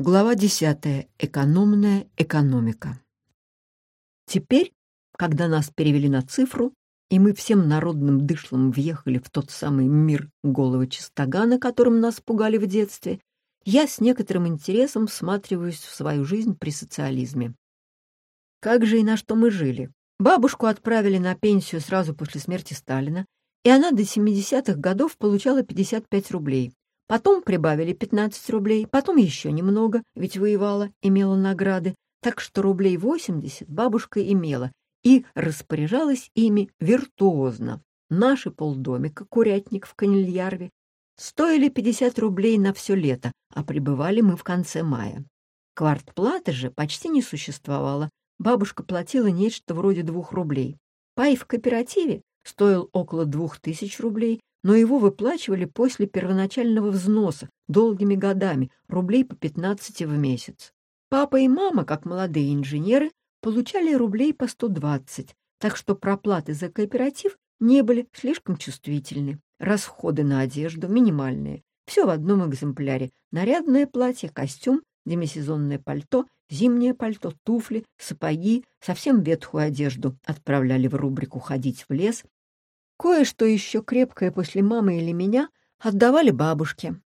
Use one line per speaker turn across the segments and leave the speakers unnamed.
Глава 10. Экономная экономика. Теперь, когда нас перевели на цифру, и мы всем народным дышлом въехали в тот самый мир голого чистогана, которым нас пугали в детстве, я с некоторым интересом всматриваюсь в свою жизнь при социализме. Как же и на что мы жили? Бабушку отправили на пенсию сразу после смерти Сталина, и она до 70-х годов получала 55 рублей. Потом прибавили 15 рублей, потом еще немного, ведь воевала, имела награды, так что рублей 80 бабушка имела и распоряжалась ими виртуозно. Наши полдомика, курятник в Канильярве, стоили 50 рублей на все лето, а прибывали мы в конце мая. Квартплаты же почти не существовало, бабушка платила нечто вроде двух рублей. Пай в кооперативе стоил около двух тысяч рублей, но его выплачивали после первоначального взноса долгими годами, рублей по 15 в месяц. Папа и мама, как молодые инженеры, получали рублей по 120, так что проплаты за кооператив не были слишком чувствительны. Расходы на одежду минимальные. Все в одном экземпляре. Нарядное платье, костюм, демисезонное пальто, зимнее пальто, туфли, сапоги, совсем ветхую одежду отправляли в рубрику «Ходить в лес», Кое-что еще крепкое после мамы или меня отдавали бабушке.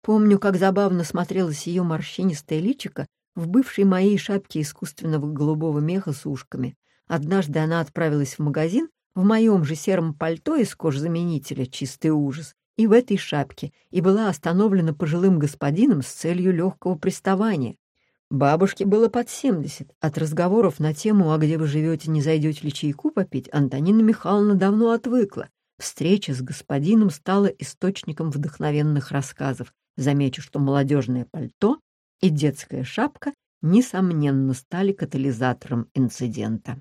Помню, как забавно смотрелось ее морщинистое личико в бывшей моей шапке искусственного голубого меха с ушками. Однажды она отправилась в магазин в моем же сером пальто из кожзаменителя «Чистый ужас» и в этой шапке, и была остановлена пожилым господином с целью легкого приставания. Бабушке было под семьдесят. От разговоров на тему «А где вы живете, не зайдете ли чайку попить?» Антонина Михайловна давно отвыкла. Встреча с господином стала источником вдохновенных рассказов. Замечу, что молодежное пальто и детская шапка, несомненно, стали катализатором инцидента.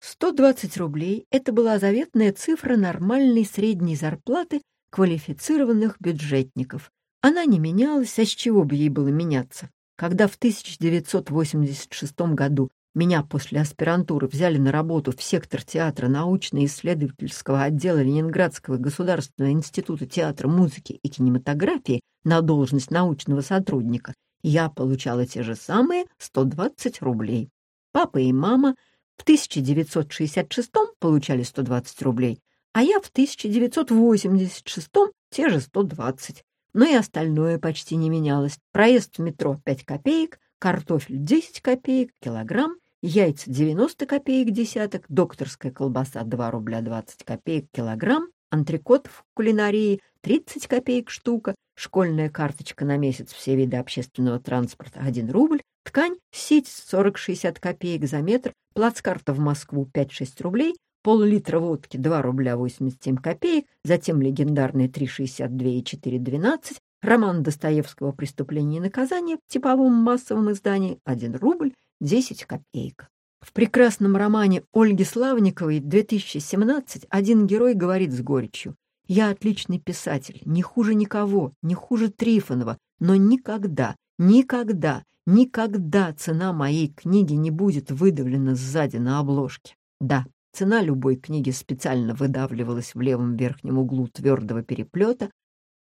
120 рублей — это была заветная цифра нормальной средней зарплаты квалифицированных бюджетников. Она не менялась, а с чего бы ей было меняться? Когда в 1986 году меня после аспирантуры взяли на работу в сектор театра научно-исследовательского отдела Ленинградского государственного института театра, музыки и кинематографии на должность научного сотрудника, я получала те же самые 120 рублей. Папа и мама в 1966 получали 120 рублей, а я в 1986 те же 120 но и остальное почти не менялось. Проезд в метро 5 копеек, картофель 10 копеек, килограмм, яйца 90 копеек десяток, докторская колбаса 2 рубля 20 копеек килограмм, антрикот в кулинарии 30 копеек штука, школьная карточка на месяц все виды общественного транспорта 1 рубль, ткань сеть 40-60 копеек за метр, плацкарта в Москву 5-6 рублей, пол-литра водки 2 рубля 87 копеек, затем легендарные 3,62 и 4,12, роман Достоевского «Преступление и наказание» в типовом массовом издании 1 рубль 10 копеек. В прекрасном романе Ольги Славниковой 2017 один герой говорит с горечью «Я отличный писатель, не хуже никого, не хуже Трифонова, но никогда, никогда, никогда цена моей книги не будет выдавлена сзади на обложке». Да, Цена любой книги специально выдавливалась в левом верхнем углу твердого переплета,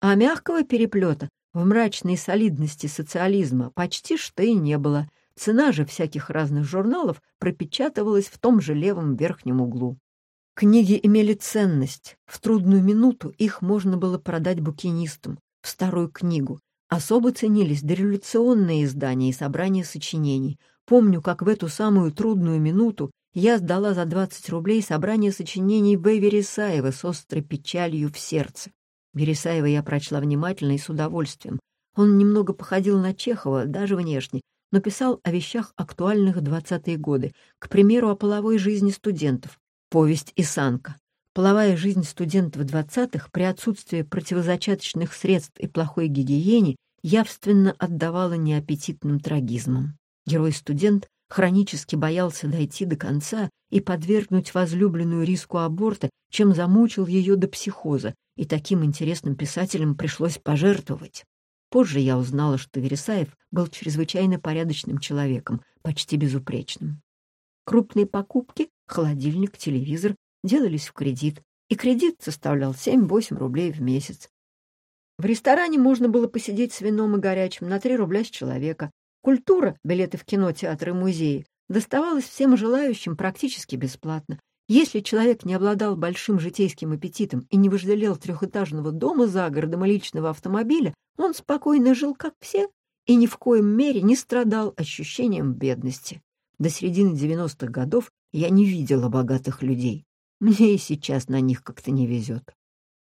а мягкого переплета в мрачной солидности социализма почти что и не было. Цена же всяких разных журналов пропечатывалась в том же левом верхнем углу. Книги имели ценность. В трудную минуту их можно было продать букинистам, в старую книгу. Особо ценились дореволюционные издания и собрания сочинений. Помню, как в эту самую трудную минуту я сдала за 20 рублей собрание сочинений Б. Вересаева с острой печалью в сердце. Вересаева я прочла внимательно и с удовольствием. Он немного походил на Чехова, даже внешне, но писал о вещах актуальных в 20-е годы, к примеру, о половой жизни студентов. Повесть «Исанка». Половая жизнь студентов 20-х при отсутствии противозачаточных средств и плохой гигиене явственно отдавала неаппетитным трагизмам. Герой-студент хронически боялся дойти до конца и подвергнуть возлюбленную риску аборта, чем замучил ее до психоза, и таким интересным писателям пришлось пожертвовать. Позже я узнала, что Вересаев был чрезвычайно порядочным человеком, почти безупречным. Крупные покупки, холодильник, телевизор делались в кредит, и кредит составлял 7-8 рублей в месяц. В ресторане можно было посидеть с вином и горячим на 3 рубля с человека. Культура, билеты в кино, театры, музеи, доставалась всем желающим практически бесплатно. Если человек не обладал большим житейским аппетитом и не вожделел трехэтажного дома за городом и личного автомобиля, он спокойно жил, как все, и ни в коем мере не страдал ощущением бедности. До середины 90-х годов я не видела богатых людей. Мне и сейчас на них как-то не везет.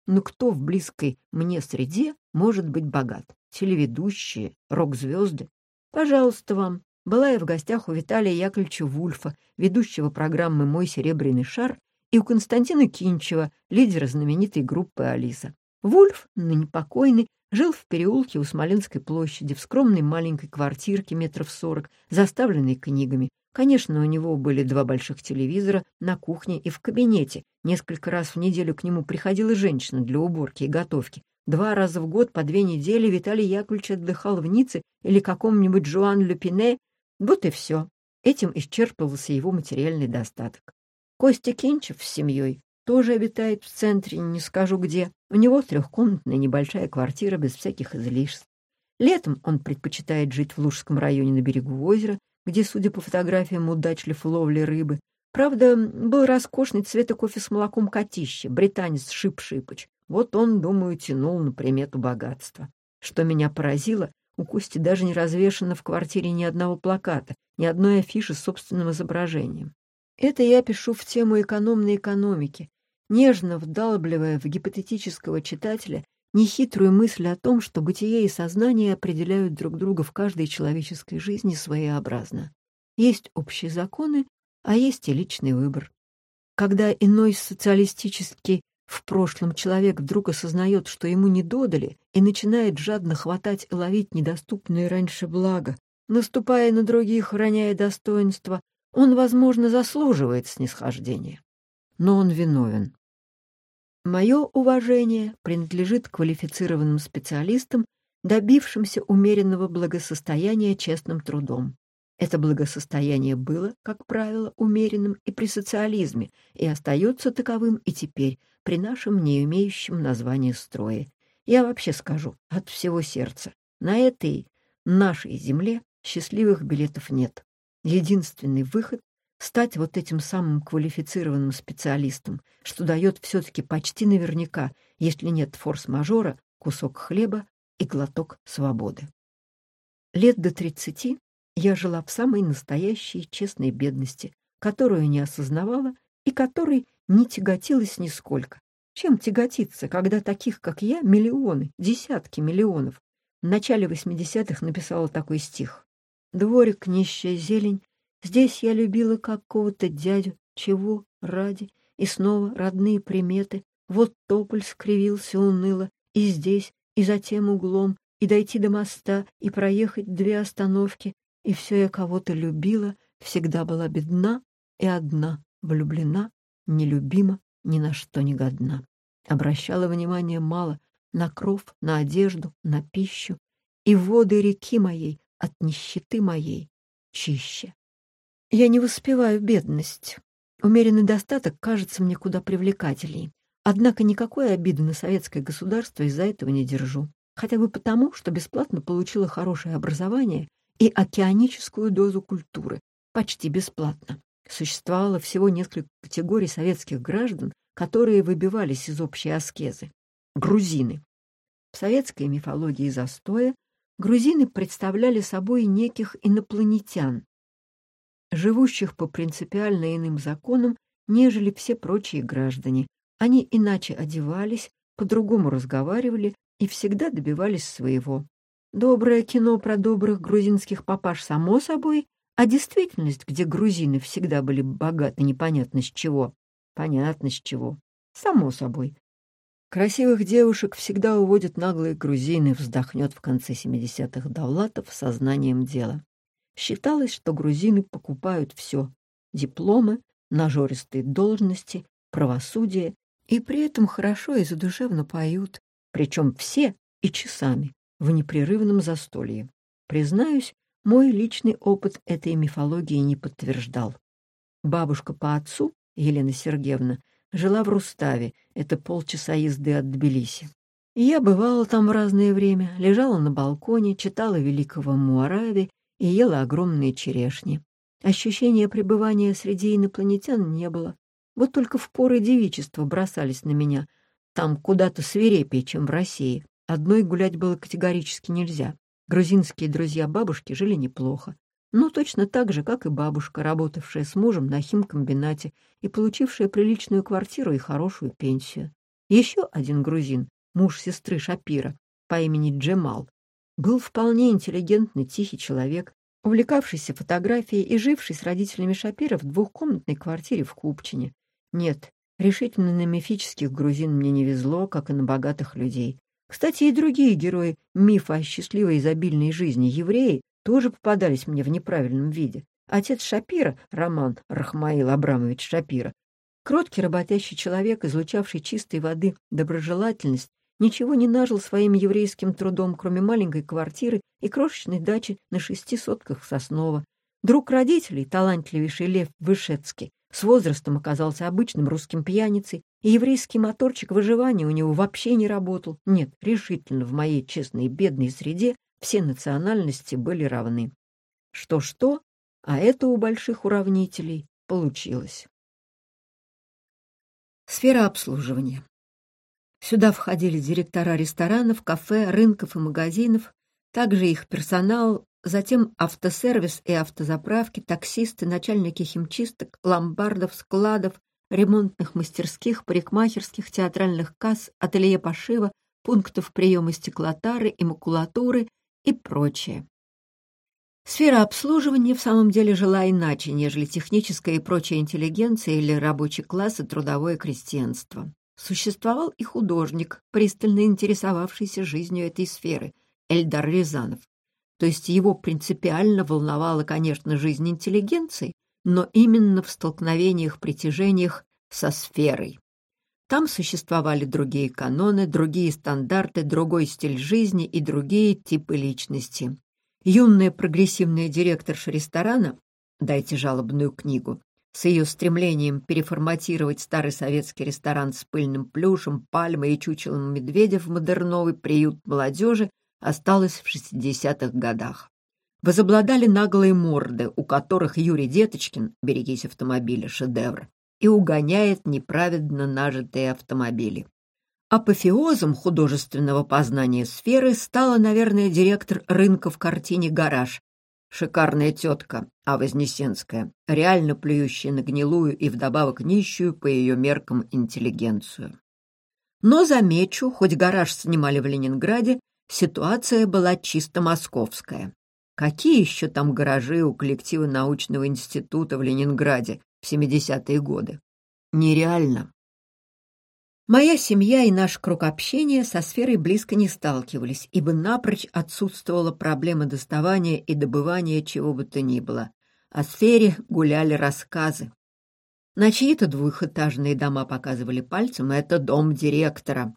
Но кто в близкой мне среде может быть богат? Телеведущие, рок-звезды? Пожалуйста вам. Была я в гостях у Виталия Яковлевича Вульфа, ведущего программы «Мой серебряный шар», и у Константина Кинчева, лидера знаменитой группы «Алиса». Вульф, ныне покойный, жил в переулке у Смоленской площади в скромной маленькой квартирке метров сорок, заставленной книгами. Конечно, у него были два больших телевизора на кухне и в кабинете. Несколько раз в неделю к нему приходила женщина для уборки и готовки. Два раза в год по две недели Виталий Яковлевич отдыхал в Ницце или каком-нибудь Жуан Люпине. Вот и все. Этим исчерпывался его материальный достаток. Костя Кенчев с семьей тоже обитает в центре, не скажу где. У него трехкомнатная небольшая квартира без всяких излишеств. Летом он предпочитает жить в Лужском районе на берегу озера, где, судя по фотографиям, удачлив ловли рыбы. Правда, был роскошный цвета кофе с молоком котище, британец Шип-Шипыч. Вот он, думаю, тянул на примету богатства. Что меня поразило, у Кости даже не развешено в квартире ни одного плаката, ни одной афиши с собственным изображением. Это я пишу в тему экономной экономики, нежно вдалбливая в гипотетического читателя нехитрую мысль о том, что бытие и сознание определяют друг друга в каждой человеческой жизни своеобразно. Есть общие законы, а есть и личный выбор. Когда иной социалистический в прошлом человек вдруг осознает, что ему не додали, и начинает жадно хватать и ловить недоступные раньше блага, наступая на других, роняя достоинство, он, возможно, заслуживает снисхождения. Но он виновен. Мое уважение принадлежит квалифицированным специалистам, добившимся умеренного благосостояния честным трудом. Это благосостояние было, как правило, умеренным и при социализме, и остается таковым и теперь, при нашем не имеющем названия строе. Я вообще скажу, от всего сердца, на этой нашей земле счастливых билетов нет. Единственный выход стать вот этим самым квалифицированным специалистом, что дает все-таки почти наверняка, если нет форс-мажора, кусок хлеба и глоток свободы. Лет до тридцати я жила в самой настоящей честной бедности, которую не осознавала и которой не тяготилась нисколько. Чем тяготиться, когда таких, как я, миллионы, десятки миллионов? В начале 80-х написала такой стих. «Дворик, нищая зелень, Здесь я любила какого-то дядю, чего ради, и снова родные приметы. Вот тополь скривился уныло, и здесь, и за тем углом, и дойти до моста, и проехать две остановки. И все я кого-то любила, всегда была бедна и одна, влюблена, нелюбима, ни на что не годна. Обращала внимание мало на кров, на одежду, на пищу, и воды реки моей от нищеты моей чище. Я не воспеваю бедность. Умеренный достаток кажется мне куда привлекательней. Однако никакой обиды на советское государство из-за этого не держу. Хотя бы потому, что бесплатно получила хорошее образование и океаническую дозу культуры. Почти бесплатно. Существовало всего несколько категорий советских граждан, которые выбивались из общей аскезы. Грузины. В советской мифологии застоя грузины представляли собой неких инопланетян, живущих по принципиально иным законам, нежели все прочие граждане. Они иначе одевались, по-другому разговаривали и всегда добивались своего. Доброе кино про добрых грузинских папаш само собой, а действительность, где грузины всегда были богаты непонятно с чего. Понятно с чего. Само собой. Красивых девушек всегда уводят наглые грузины, вздохнет в конце 70-х Давлатов сознанием дела. Считалось, что грузины покупают все — дипломы, нажористые должности, правосудие, и при этом хорошо и задушевно поют, причем все и часами, в непрерывном застолье. Признаюсь, мой личный опыт этой мифологии не подтверждал. Бабушка по отцу, Елена Сергеевна, жила в Руставе, это полчаса езды от Тбилиси. Я бывала там в разное время, лежала на балконе, читала великого Муарави и ела огромные черешни. Ощущения пребывания среди инопланетян не было. Вот только в поры девичества бросались на меня. Там куда-то свирепее, чем в России. Одной гулять было категорически нельзя. Грузинские друзья бабушки жили неплохо. Но точно так же, как и бабушка, работавшая с мужем на химкомбинате и получившая приличную квартиру и хорошую пенсию. Еще один грузин, муж сестры Шапира, по имени Джемал, был вполне интеллигентный, тихий человек, увлекавшийся фотографией и живший с родителями Шапира в двухкомнатной квартире в Купчине. Нет, решительно на мифических грузин мне не везло, как и на богатых людей. Кстати, и другие герои мифа о счастливой изобильной жизни, евреи, тоже попадались мне в неправильном виде. Отец Шапира, Роман Рахмаил Абрамович Шапира, кроткий работящий человек, излучавший чистой воды доброжелательность, ничего не нажил своим еврейским трудом, кроме маленькой квартиры и крошечной дачи на шести сотках Соснова. Друг родителей, талантливейший Лев Вышецкий, с возрастом оказался обычным русским пьяницей, и еврейский моторчик выживания у него вообще не работал. Нет, решительно, в моей честной бедной среде все национальности были равны. Что-что, а это у больших уравнителей получилось. Сфера обслуживания. Сюда входили директора ресторанов, кафе, рынков и магазинов, также их персонал, затем автосервис и автозаправки, таксисты, начальники химчисток, ломбардов, складов, ремонтных мастерских, парикмахерских, театральных касс, ателье пошива, пунктов приема стеклотары и макулатуры и прочее. Сфера обслуживания в самом деле жила иначе, нежели техническая и прочая интеллигенция или рабочий класс и трудовое крестьянство. Существовал и художник, пристально интересовавшийся жизнью этой сферы, Эльдар Рязанов. То есть его принципиально волновала, конечно, жизнь интеллигенции, но именно в столкновениях-притяжениях со сферой. Там существовали другие каноны, другие стандарты, другой стиль жизни и другие типы личности. Юная прогрессивная директорша ресторана «Дайте жалобную книгу» с ее стремлением переформатировать старый советский ресторан с пыльным плюшем, пальмой и чучелом медведя в модерновый приют молодежи осталась в 60-х годах. Возобладали наглые морды, у которых Юрий Деточкин, берегись автомобиля, шедевр, и угоняет неправедно нажитые автомобили. Апофеозом художественного познания сферы стала, наверное, директор рынка в картине «Гараж», Шикарная тетка, а Вознесенская, реально плюющая на гнилую и вдобавок нищую по ее меркам интеллигенцию. Но, замечу, хоть гараж снимали в Ленинграде, ситуация была чисто московская. Какие еще там гаражи у коллектива научного института в Ленинграде в 70-е годы? Нереально. Моя семья и наш круг общения со сферой близко не сталкивались, ибо напрочь отсутствовала проблема доставания и добывания чего бы то ни было. О сфере гуляли рассказы. На чьи-то двухэтажные дома показывали пальцем «это дом директора».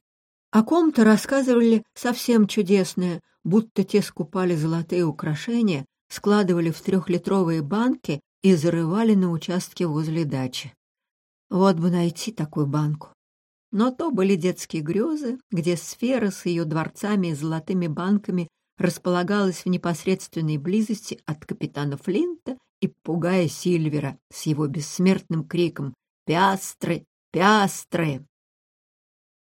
О ком-то рассказывали совсем чудесное, будто те скупали золотые украшения, складывали в трехлитровые банки и зарывали на участке возле дачи. Вот бы найти такую банку. Но то были детские грезы, где сфера с ее дворцами и золотыми банками располагалась в непосредственной близости от капитана Флинта и пугая Сильвера с его бессмертным криком «Пиастры! Пиастры!».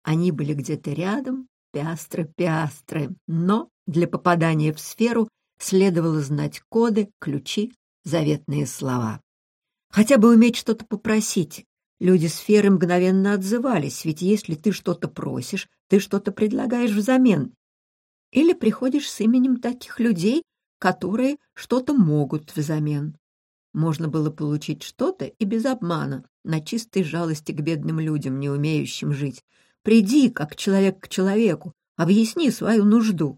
Они были где-то рядом, пиастры, но для попадания в сферу следовало знать коды, ключи, заветные слова. Хотя бы уметь что-то попросить, Люди сферы мгновенно отзывались, ведь если ты что-то просишь, ты что-то предлагаешь взамен. Или приходишь с именем таких людей, которые что-то могут взамен. Можно было получить что-то и без обмана, на чистой жалости к бедным людям, не умеющим жить. Приди, как человек к человеку, объясни свою нужду.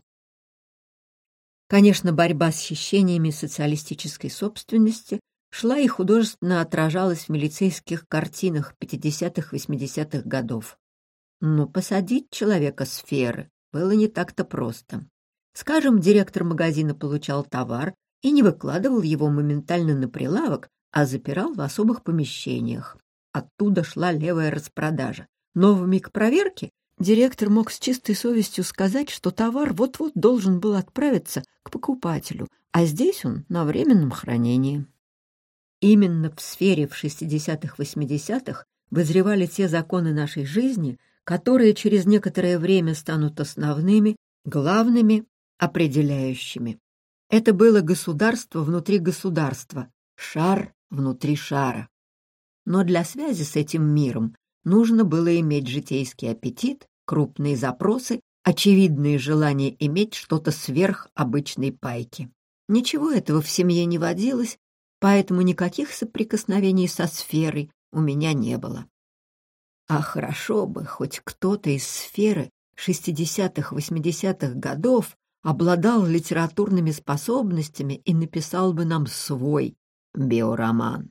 Конечно, борьба с хищениями социалистической собственности шла и художественно отражалась в милицейских картинах 50-80-х годов. Но посадить человека сферы было не так-то просто. Скажем, директор магазина получал товар и не выкладывал его моментально на прилавок, а запирал в особых помещениях. Оттуда шла левая распродажа. Новыми к проверке директор мог с чистой совестью сказать, что товар вот-вот должен был отправиться к покупателю, а здесь он на временном хранении. Именно в сфере в 60-80-х вызревали те законы нашей жизни, которые через некоторое время станут основными, главными, определяющими. Это было государство внутри государства, шар внутри шара. Но для связи с этим миром нужно было иметь житейский аппетит, крупные запросы, очевидные желания иметь что-то сверх обычной пайки. Ничего этого в семье не водилось, поэтому никаких соприкосновений со сферой у меня не было. А хорошо бы хоть кто-то из сферы 60-80-х годов обладал литературными способностями и написал бы нам свой биороман.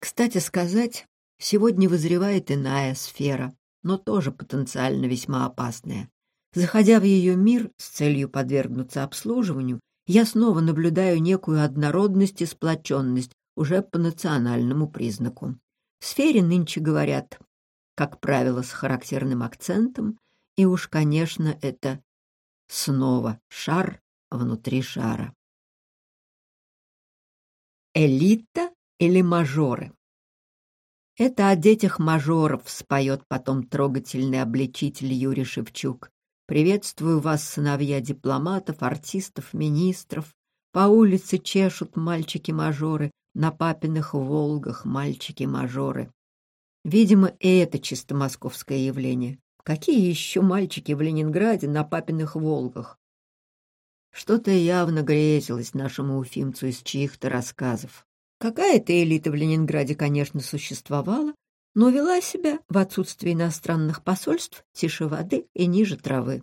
Кстати сказать, сегодня вызревает иная сфера, но тоже потенциально весьма опасная. Заходя в ее мир с целью подвергнуться обслуживанию, я снова наблюдаю некую однородность и сплоченность уже по национальному признаку. В сфере нынче говорят, как правило, с характерным акцентом, и уж, конечно, это снова шар внутри шара. Элита или мажоры? Это о детях мажоров споет потом трогательный обличитель Юрий Шевчук. Приветствую вас, сыновья дипломатов, артистов, министров. По улице чешут мальчики-мажоры, на папиных «Волгах» мальчики-мажоры. Видимо, и это чисто московское явление. Какие еще мальчики в Ленинграде на папиных «Волгах»? Что-то явно грезилось нашему уфимцу из чьих-то рассказов. Какая-то элита в Ленинграде, конечно, существовала, но вела себя в отсутствии иностранных посольств тише воды и ниже травы.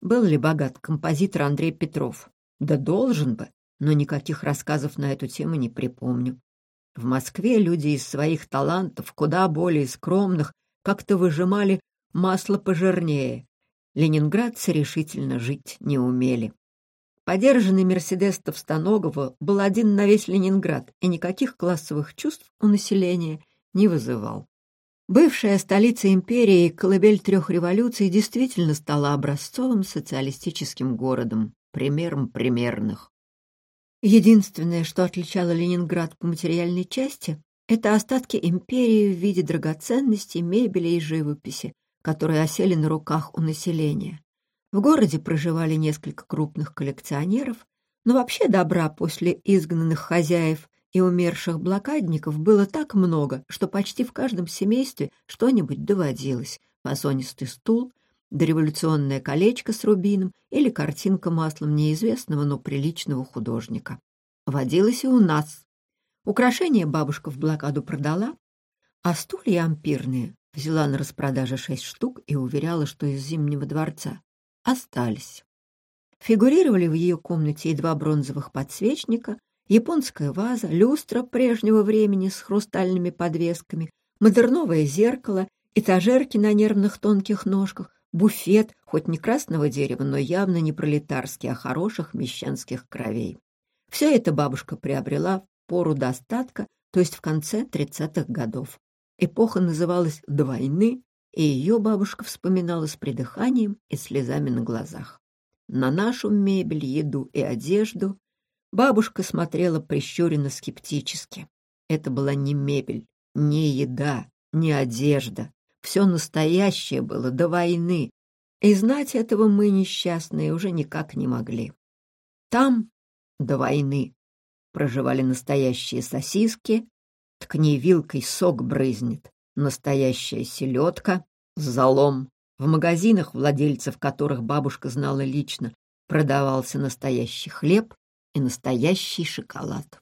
Был ли богат композитор Андрей Петров? Да должен бы, но никаких рассказов на эту тему не припомню. В Москве люди из своих талантов, куда более скромных, как-то выжимали масло пожирнее. Ленинградцы решительно жить не умели. Подержанный Мерседес Товстоногова был один на весь Ленинград и никаких классовых чувств у населения не вызывал. Бывшая столица империи, колыбель трех революций, действительно стала образцовым социалистическим городом, примером примерных. Единственное, что отличало Ленинград по материальной части, это остатки империи в виде драгоценностей, мебели и живописи, которые осели на руках у населения. В городе проживали несколько крупных коллекционеров, но вообще добра после изгнанных хозяев и умерших блокадников было так много, что почти в каждом семействе что-нибудь доводилось. Фасонистый стул, дореволюционное колечко с рубином или картинка маслом неизвестного, но приличного художника. Водилось и у нас. Украшения бабушка в блокаду продала, а стулья ампирные взяла на распродаже шесть штук и уверяла, что из Зимнего дворца. Остались. Фигурировали в ее комнате и два бронзовых подсвечника, японская ваза, люстра прежнего времени с хрустальными подвесками, модерновое зеркало, этажерки на нервных тонких ножках, буфет, хоть не красного дерева, но явно не пролетарский, а хороших мещанских кровей. Все это бабушка приобрела в пору достатка, то есть в конце 30-х годов. Эпоха называлась «До войны», и ее бабушка вспоминала с придыханием и слезами на глазах. На нашу мебель, еду и одежду Бабушка смотрела прищуренно скептически. Это была не мебель, не еда, не одежда. Все настоящее было до войны, и знать этого мы, несчастные, уже никак не могли. Там, до войны, проживали настоящие сосиски, ткни вилкой сок брызнет, настоящая селедка залом. В магазинах, владельцев которых бабушка знала лично, продавался настоящий хлеб, и настоящий шоколад.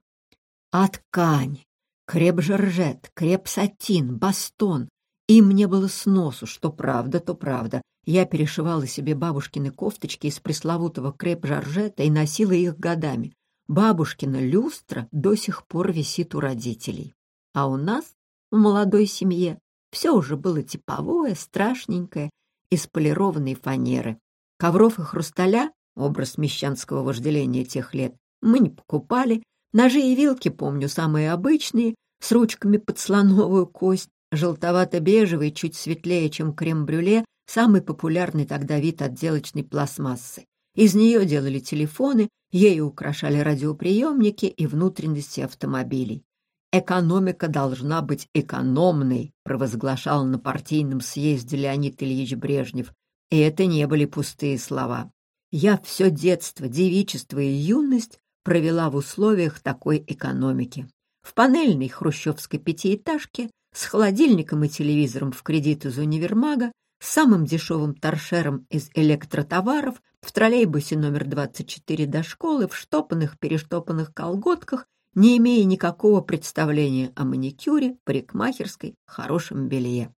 А ткань, креп-жоржет, креп-сатин, бастон. Им не было сносу, что правда, то правда. Я перешивала себе бабушкины кофточки из пресловутого креп-жоржета и носила их годами. Бабушкина люстра до сих пор висит у родителей. А у нас, в молодой семье, все уже было типовое, страшненькое, из полированной фанеры. Ковров и хрусталя образ мещанского вожделения тех лет, мы не покупали. Ножи и вилки, помню, самые обычные, с ручками под слоновую кость, Желтовато-бежевый, чуть светлее, чем крем-брюле, самый популярный тогда вид отделочной пластмассы. Из нее делали телефоны, ею украшали радиоприемники и внутренности автомобилей. «Экономика должна быть экономной», провозглашал на партийном съезде Леонид Ильич Брежнев. И это не были пустые слова. Я все детство, девичество и юность провела в условиях такой экономики. В панельной хрущевской пятиэтажке с холодильником и телевизором в кредит из универмага, с самым дешевым торшером из электротоваров, в троллейбусе номер 24 до школы, в штопанных-перештопанных колготках, не имея никакого представления о маникюре, парикмахерской, хорошем белье.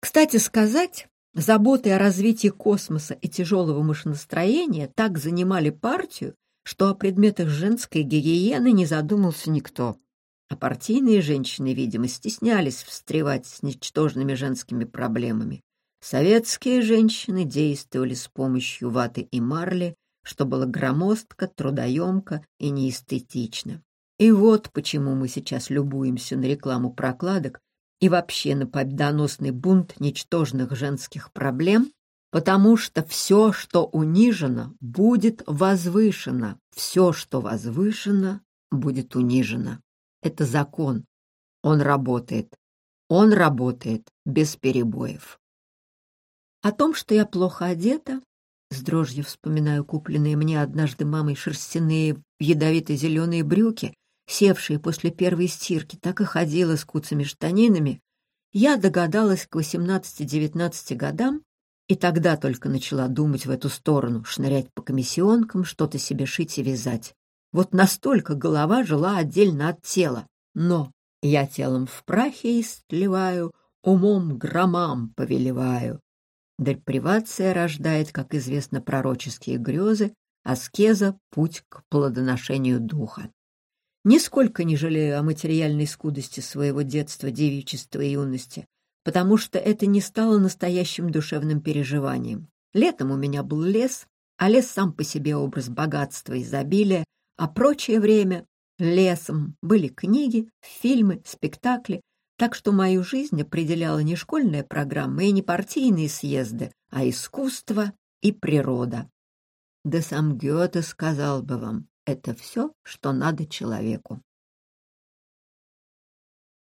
Кстати сказать, заботы о развитии космоса и тяжелого машиностроения так занимали партию, что о предметах женской гигиены не задумался никто. А партийные женщины, видимо, стеснялись встревать с ничтожными женскими проблемами. Советские женщины действовали с помощью ваты и марли, что было громоздко, трудоемко и неэстетично. И вот почему мы сейчас любуемся на рекламу прокладок и вообще на победоносный бунт ничтожных женских проблем, потому что все, что унижено, будет возвышено, все, что возвышено, будет унижено. Это закон. Он работает. Он работает без перебоев. О том, что я плохо одета, с дрожью вспоминаю купленные мне однажды мамой шерстяные ядовито-зеленые брюки, севшие после первой стирки, так и ходила с куцами штанинами, я догадалась к 18-19 годам и тогда только начала думать в эту сторону, шнырять по комиссионкам, что-то себе шить и вязать. Вот настолько голова жила отдельно от тела. Но я телом в прахе истлеваю, умом громам повелеваю. Депривация рождает, как известно, пророческие грезы, аскеза — путь к плодоношению духа. Нисколько не жалею о материальной скудости своего детства, девичества и юности, потому что это не стало настоящим душевным переживанием. Летом у меня был лес, а лес сам по себе образ богатства, изобилия, а прочее время лесом были книги, фильмы, спектакли, так что мою жизнь определяла не школьная программа и не партийные съезды, а искусство и природа. Да сам Гёте сказал бы вам, это все, что надо человеку.